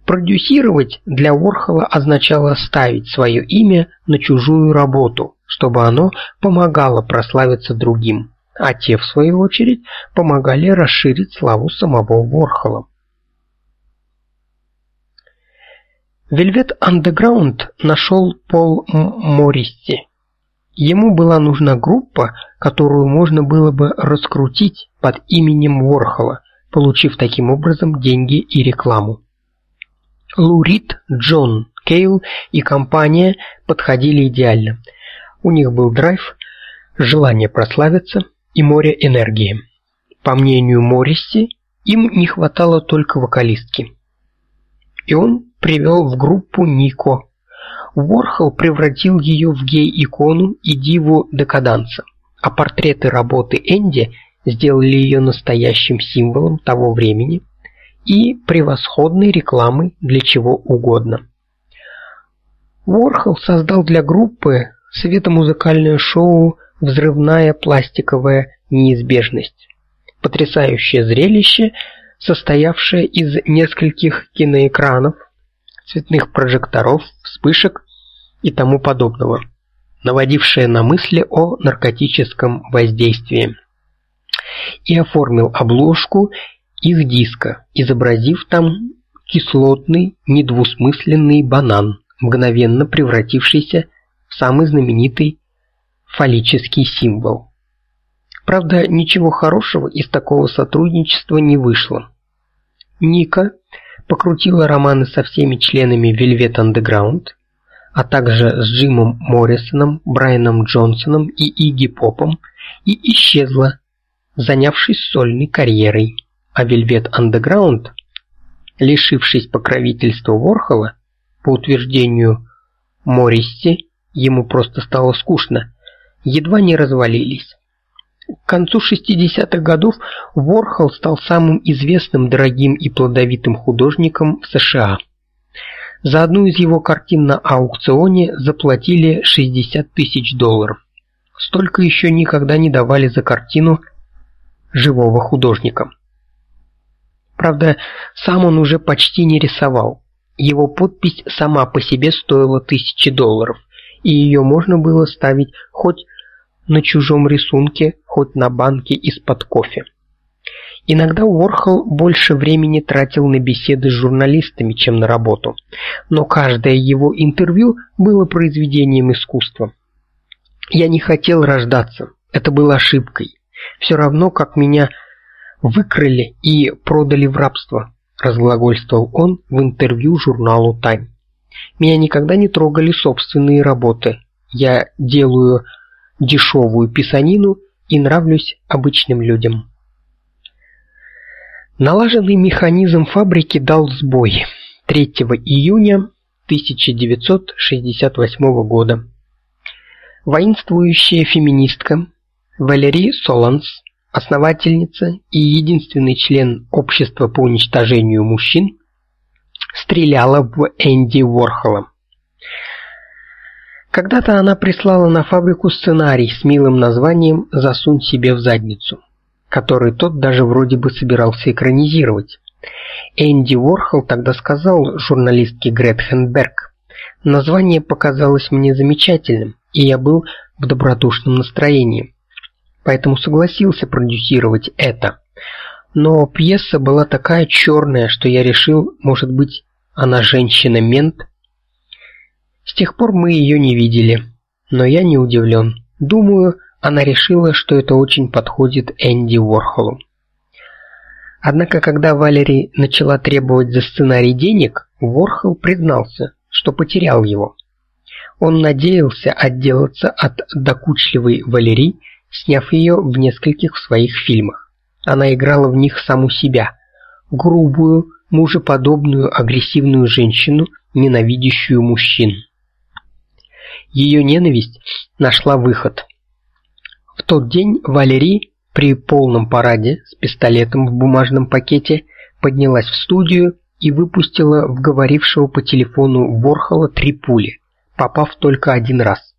Продюсировать для Ворхола означало ставить свое имя на чужую работу, чтобы оно помогало прославиться другим, а те в свою очередь помогали расширить славу самого Ворхола. Velvet Underground нашел Пол Морисси. Ему была нужна группа, которую можно было бы раскрутить под именем Ворхола, получив таким образом деньги и рекламу. Лурид, Джон Кейл и компания подходили идеально. У них был драйв, желание прославиться и море энергии. По мнению Морриси, им не хватало только вокалистки. И он привел в группу Нико. Ворхол превратил ее в гей-икону и диву декаданса, а портреты работы Энди сделали ее настоящим символом того времени и превосходной рекламой для чего угодно. Ворхол создал для группы светомузыкальное шоу Взрывная пластиковая неизбежность. Потрясающее зрелище, состоявшее из нескольких киноэкранов, цветных прожекторов, вспышек и тому подобного, наводившее на мысли о наркотическом воздействии. И оформил обложку их диска, изобразив там кислотный, недвусмысленный банан, мгновенно превратившийся в самый знаменитый фаллический символ. Правда, ничего хорошего из такого сотрудничества не вышло. Ника покрутила романы со всеми членами Velvet Underground, а также с Джимом Моррисоном, Брайаном Джонсоном и Игги Попом и исчезла, занявшись сольной карьерой. А Velvet Underground, лишившись покровительства Ворхола, по утверждению Морриси, ему просто стало скучно, едва не развалились. К концу 60-х годов Ворхол стал самым известным, дорогим и плодовитым художником в США. За одну из его картин на аукционе заплатили 60 тысяч долларов. Столько еще никогда не давали за картину живого художника. Правда, сам он уже почти не рисовал. Его подпись сама по себе стоила тысячи долларов, и ее можно было ставить хоть на чужом рисунке, хоть на банке из-под кофе. Иногда Уорхол больше времени тратил на беседы с журналистами, чем на работу, но каждое его интервью было произведением искусства. Я не хотел рождаться. Это было ошибкой. Все равно, как меня выкрали и продали в рабство, разглагольствовал он в интервью журналу Time. Меня никогда не трогали собственные работы. Я делаю дешевую писанину и нравлюсь обычным людям. Налаженный механизм фабрики дал сбой 3 июня 1968 года. Воинствующая феминистка Валерий Соланс, основательница и единственный член общества по уничтожению мужчин, стреляла в Энди Уорхола. Когда-то она прислала на фабрику сценарий с милым названием «Засунь себе в задницу», который тот даже вроде бы собирался экранизировать. Энди Уорхол тогда сказал журналистке Гретхен Берг: "Название показалось мне замечательным, и я был в добродушном настроении, поэтому согласился продюсировать это. Но пьеса была такая черная, что я решил, может быть, она женщина-мент, с тех пор мы ее не видели, но я не удивлен. Думаю, она решила, что это очень подходит Энди Уорхолу. Однако, когда Валери начала требовать за сценарий денег, Уорхол признался, что потерял его. Он надеялся отделаться от докучливой Валерии, сняв ее в нескольких своих фильмах. Она играла в них саму себя, грубую, мужеподобную, агрессивную женщину, ненавидящую мужчин. Ее ненависть нашла выход. В тот день Валерий при полном параде с пистолетом в бумажном пакете поднялась в студию и выпустила в говорившего по телефону Ворхола три пули попав только один раз.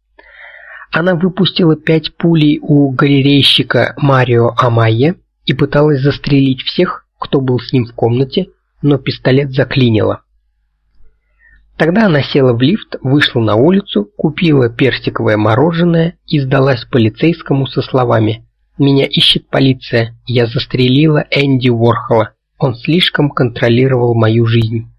Она выпустила пять пулей у галерейщика Марио Амайе и пыталась застрелить всех, кто был с ним в комнате, но пистолет заклинило. Тогда она села в лифт, вышла на улицу, купила персиковое мороженое и сдалась полицейскому со словами: "Меня ищет полиция. Я застрелила Энди Уорхола. Он слишком контролировал мою жизнь".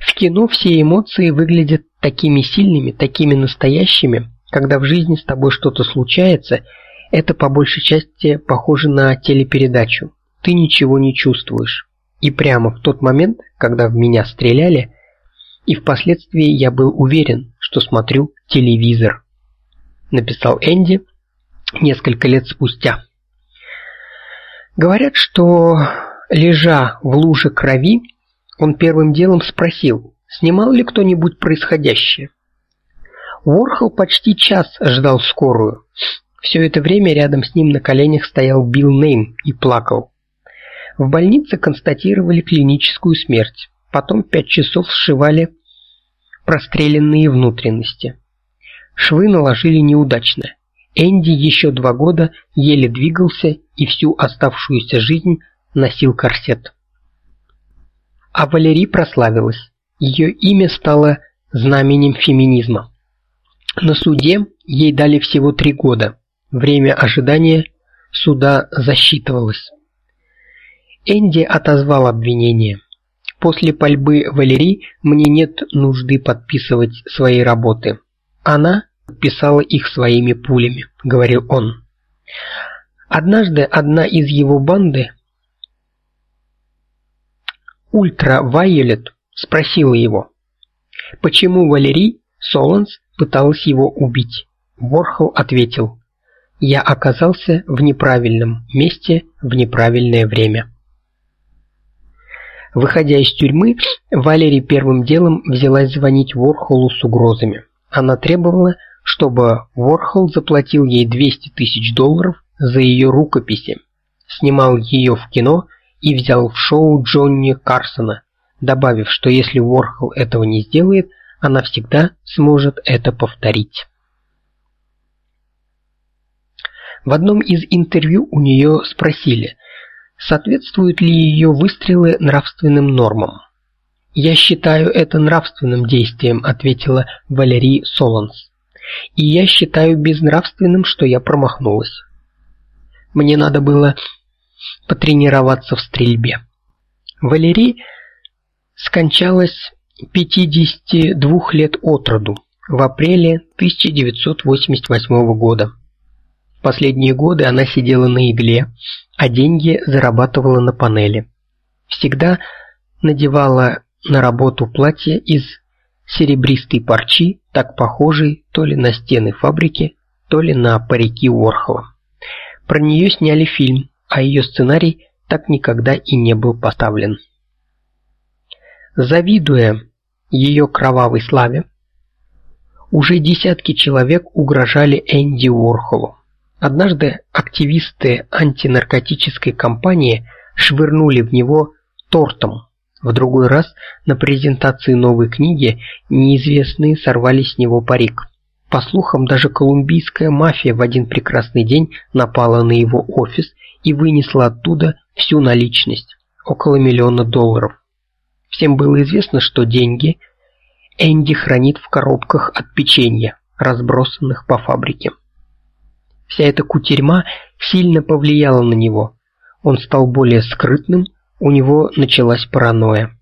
В кино все эмоции выглядят такими сильными, такими настоящими, когда в жизни с тобой что-то случается, это по большей части похоже на телепередачу. Ты ничего не чувствуешь. И прямо в тот момент, когда в меня стреляли, и впоследствии я был уверен, что смотрю телевизор, написал Энди несколько лет спустя. Говорят, что лежа в луже крови, он первым делом спросил, снимал ли кто-нибудь происходящее. Ворхол почти час ждал скорую. Все это время рядом с ним на коленях стоял Билл Нейм и плакал. В больнице констатировали клиническую смерть. Потом пять часов сшивали простреленные внутренности. Швы наложили неудачно. Энди еще два года еле двигался и всю оставшуюся жизнь носил корсет. А Валерий прославилась. Ее имя стало знаменем феминизма. На суде ей дали всего три года. Время ожидания суда засчитывалось. Энди отозвал обвинение. После пальбы Валерии мне нет нужды подписывать свои работы. Она подписала их своими пулями, говорил он. Однажды одна из его банды Ультравайолет спросила его, почему Валерий Солонс пыталась его убить. Ворхол ответил: "Я оказался в неправильном месте в неправильное время". Выходя из тюрьмы, Валерий первым делом взялась звонить Ворхолу с угрозами. Она требовала, чтобы Ворхол заплатил ей 200 тысяч долларов за ее рукописи, снимал ее в кино и взял в шоу Джонни Карсона, добавив, что если Уорхол этого не сделает, она всегда сможет это повторить. В одном из интервью у нее спросили, соответствуют ли ее выстрелы нравственным нормам. Я считаю это нравственным действием, ответила Валерий Солонс. И я считаю безнравственным, что я промахнулась. Мне надо было потренироваться в стрельбе. Валерий скончалась 52 лет от роду в апреле 1988 года. Последние годы она сидела на игле, а деньги зарабатывала на панели. Всегда надевала на работу платье из серебристой парчи, так похожей то ли на стены фабрики, то ли на парики Уорхола. Про нее сняли фильм а ее сценарий так никогда и не был поставлен. Завидуя ее кровавой славе, уже десятки человек угрожали Энди Уорхолу. Однажды активисты антинаркотической кампании швырнули в него тортом. В другой раз на презентации новой книги неизвестные сорвали с него парик. По слухам, даже колумбийская мафия в один прекрасный день напала на его офис и вынесла оттуда всю наличность около миллиона долларов. Всем было известно, что деньги Энди хранит в коробках от печенья, разбросанных по фабрике. Вся эта кутерьма сильно повлияла на него. Он стал более скрытным, у него началась паранойя.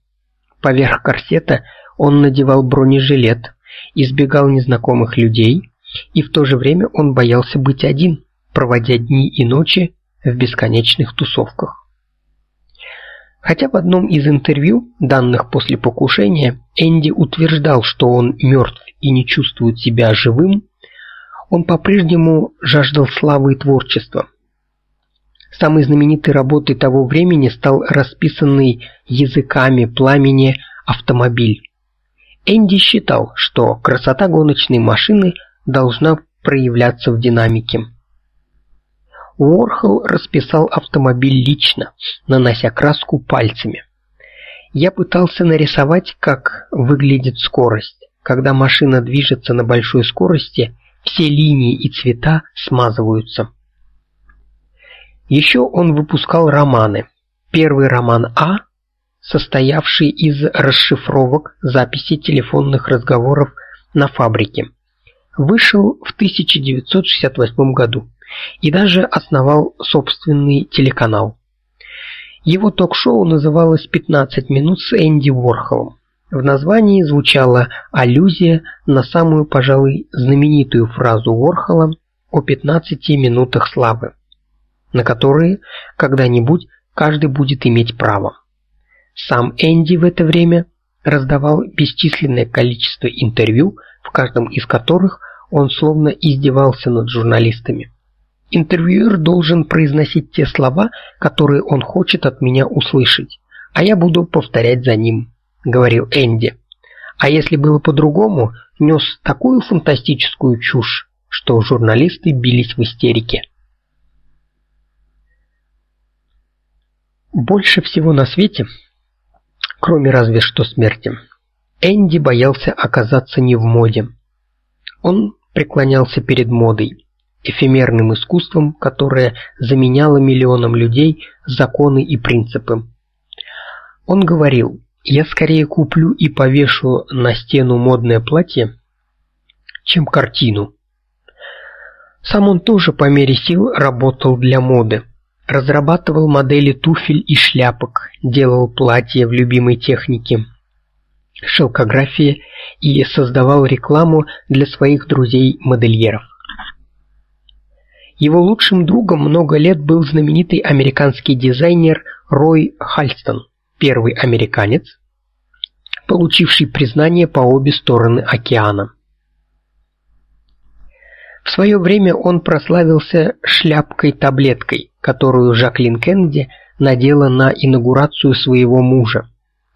Поверх корсета он надевал бронежилет, избегал незнакомых людей, и в то же время он боялся быть один, проводя дни и ночи в бесконечных тусовках. Хотя в одном из интервью, данных после покушения, Энди утверждал, что он мертв и не чувствует себя живым, он по-прежнему жаждал славы и творчества. Самой знаменитой работой того времени стал расписанный языками пламени автомобиль. Энди считал, что красота гоночной машины должна проявляться в динамике. Уорхол расписал автомобиль лично, нанося краску пальцами. Я пытался нарисовать, как выглядит скорость. Когда машина движется на большой скорости, все линии и цвета смазываются. Еще он выпускал романы. Первый роман А, состоявший из расшифровок записей телефонных разговоров на фабрике, вышел в 1968 году и даже основал собственный телеканал. Его ток-шоу называлось «15 минут с Энди Уорхолом». В названии звучала аллюзия на самую, пожалуй, знаменитую фразу Уорхола о 15 минутах славы, на которые когда-нибудь каждый будет иметь право. Сам Энди в это время раздавал бесчисленное количество интервью, в каждом из которых он словно издевался над журналистами. Интервьюер должен произносить те слова, которые он хочет от меня услышать, а я буду повторять за ним, говорил Энди. А если было по-другому, нес такую фантастическую чушь, что журналисты бились в истерике. Больше всего на свете, кроме разве что смерти, Энди боялся оказаться не в моде. Он преклонялся перед модой эфемерным искусством, которое заменяло миллионам людей законы и принципы. Он говорил: "Я скорее куплю и повешу на стену модное платье, чем картину". Сам он тоже по мере сил работал для моды. Разрабатывал модели туфель и шляпок, делал платья в любимой технике шелкографии и создавал рекламу для своих друзей-модельеров. Его лучшим другом много лет был знаменитый американский дизайнер Рой Хальстон, первый американец, получивший признание по обе стороны океана. В свое время он прославился шляпкой-таблеткой, которую Жаклин Кеннеди надела на инаугурацию своего мужа.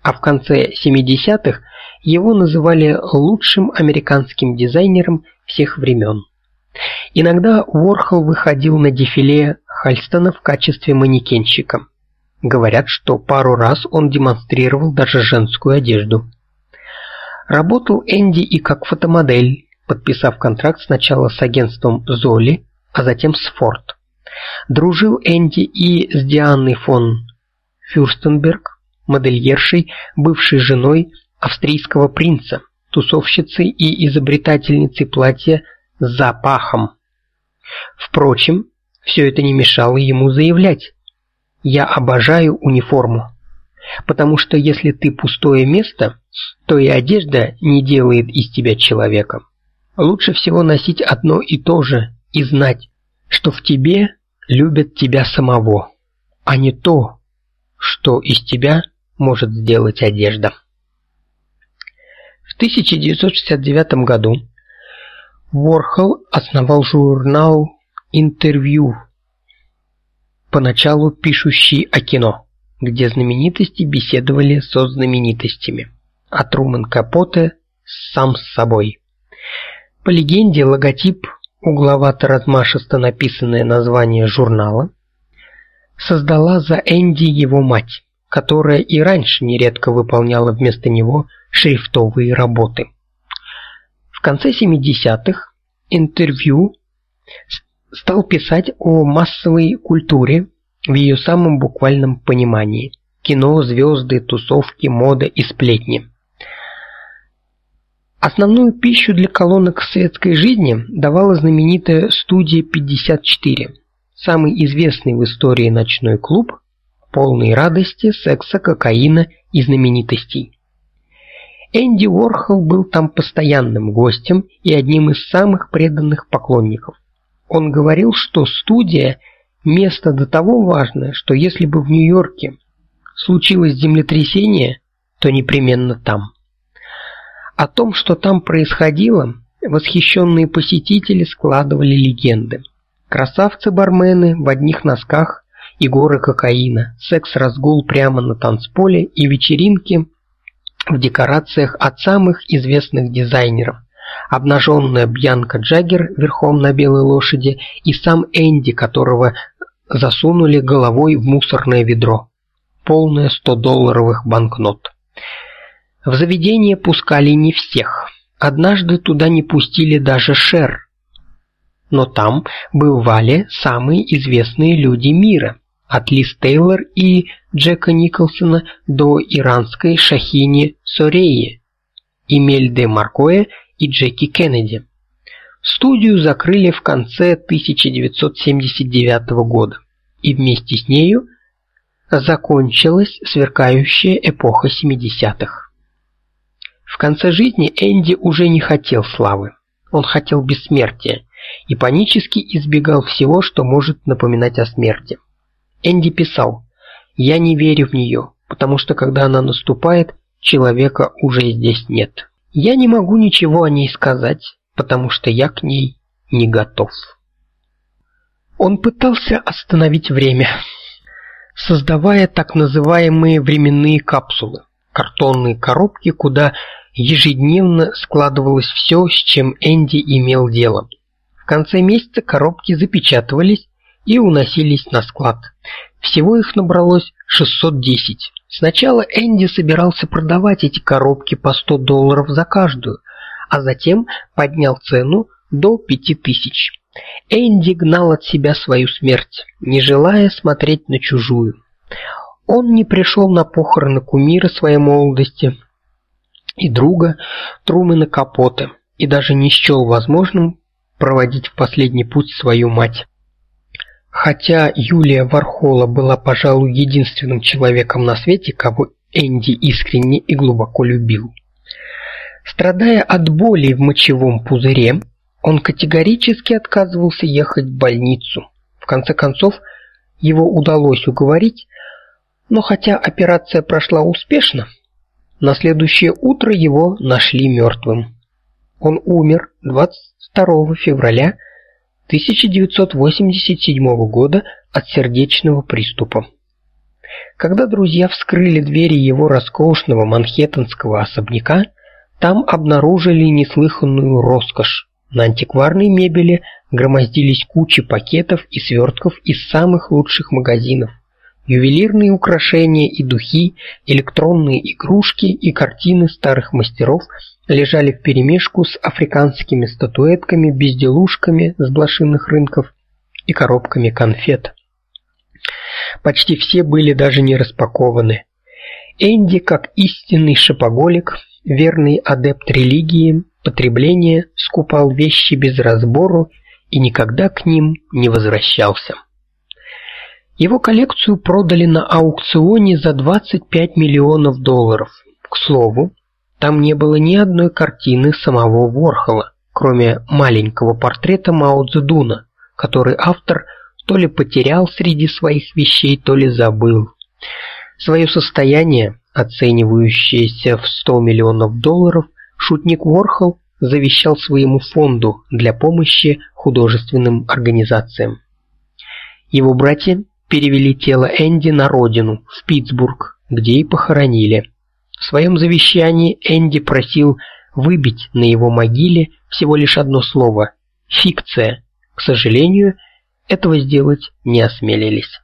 А в конце 70-х его называли лучшим американским дизайнером всех времен. Иногда Уорхол выходил на дефиле Хальстона в качестве манекенщика. Говорят, что пару раз он демонстрировал даже женскую одежду. Работал Энди и как фотомодель, подписав контракт сначала с агентством Золи, а затем с Форд. Дружил Энди и с Дианой фон Фюрстенберг, модельершей, бывшей женой австрийского принца, тусовщицей и изобретательницей платья запахом. Впрочем, все это не мешало ему заявлять: "Я обожаю униформу, потому что если ты пустое место, то и одежда не делает из тебя человека. Лучше всего носить одно и то же и знать, что в тебе любят тебя самого, а не то, что из тебя может сделать одежда". В 1969 году Ворхол основал журнал Интервью, поначалу пишущий о кино, где знаменитости беседовали со знаменитостями, а Трумэн Капоте сам с собой. По легенде, логотип, угловато-размашисто написанное название журнала, создала за Энди его мать, которая и раньше нередко выполняла вместо него шрифтовые работы. В конце 70-х интервью стал писать о массовой культуре в ее самом буквальном понимании: кино, звезды, тусовки, мода и сплетни. Основную пищу для колонок светской жизни давала знаменитая студия 54, самый известный в истории ночной клуб, полный радости, секса, кокаина и знаменитостей. Энди Уорхол был там постоянным гостем и одним из самых преданных поклонников. Он говорил, что студия место до того важное, что если бы в Нью-Йорке случилось землетрясение, то непременно там. О том, что там происходило, восхищенные посетители складывали легенды. Красавцы-бармены в одних носках и горы кокаина, секс-разгул прямо на танцполе и вечеринки в декорациях от самых известных дизайнеров. Обнаженная Бьянка Джаггер верхом на белой лошади и сам Энди, которого засунули головой в мусорное ведро, полное 100-долларовых банкнот. В заведение пускали не всех. Однажды туда не пустили даже Шер. Но там бывали самые известные люди мира, от Лиз Тейлор и Джека Николсона до иранской Шахини Сореи, Эмель де Маркоя и Джеки Кеннеди. Студию закрыли в конце 1979 года, и вместе с нею закончилась сверкающая эпоха 70-х. В конце жизни Энди уже не хотел славы. Он хотел бессмертия и панически избегал всего, что может напоминать о смерти. Энди писал: "Я не верю в нее, потому что когда она наступает, человека уже здесь нет. Я не могу ничего о ней сказать, потому что я к ней не готов". Он пытался остановить время, создавая так называемые временные капсулы, картонные коробки, куда ежедневно складывалось все, с чем Энди имел дело. В конце месяца коробки запечатывались и уносились на склад. Всего их набралось 610. Сначала Энди собирался продавать эти коробки по 100 долларов за каждую, а затем поднял цену до 5000. Энди гнал от себя свою смерть, не желая смотреть на чужую. Он не пришел на похороны кумира своей молодости, и друга Трумэна Капота и даже не счел возможным проводить в последний путь свою мать. Хотя Юлия Вархола была, пожалуй, единственным человеком на свете, кого Энди искренне и глубоко любил. Страдая от боли в мочевом пузыре, он категорически отказывался ехать в больницу. В конце концов, его удалось уговорить, но хотя операция прошла успешно, на следующее утро его нашли мертвым. Он умер 22 февраля 1987 года от сердечного приступа. Когда друзья вскрыли двери его роскошного манхэттенского особняка, там обнаружили неслыханную роскошь. На антикварной мебели громоздились кучи пакетов и свертков из самых лучших магазинов ювелирные украшения и духи, электронные игрушки и картины старых мастеров лежали вперемешку с африканскими статуэтками, безделушками с блошиных рынков и коробками конфет. Почти все были даже не распакованы. Энди, как истинный шопоголик, верный адепт религии, потребления, скупал вещи без разбору и никогда к ним не возвращался. Его коллекцию продали на аукционе за 25 миллионов долларов. К слову, там не было ни одной картины самого Ворхола, кроме маленького портрета Мао Цзэдуна, который автор то ли потерял среди своих вещей, то ли забыл. Свое состояние, оценивающееся в 100 миллионов долларов, шутник Ворхол завещал своему фонду для помощи художественным организациям. Его братья перевели тело Энди на родину, в Питтсбург, где и похоронили. В своем завещании Энди просил выбить на его могиле всего лишь одно слово фикция. К сожалению, этого сделать не осмелились.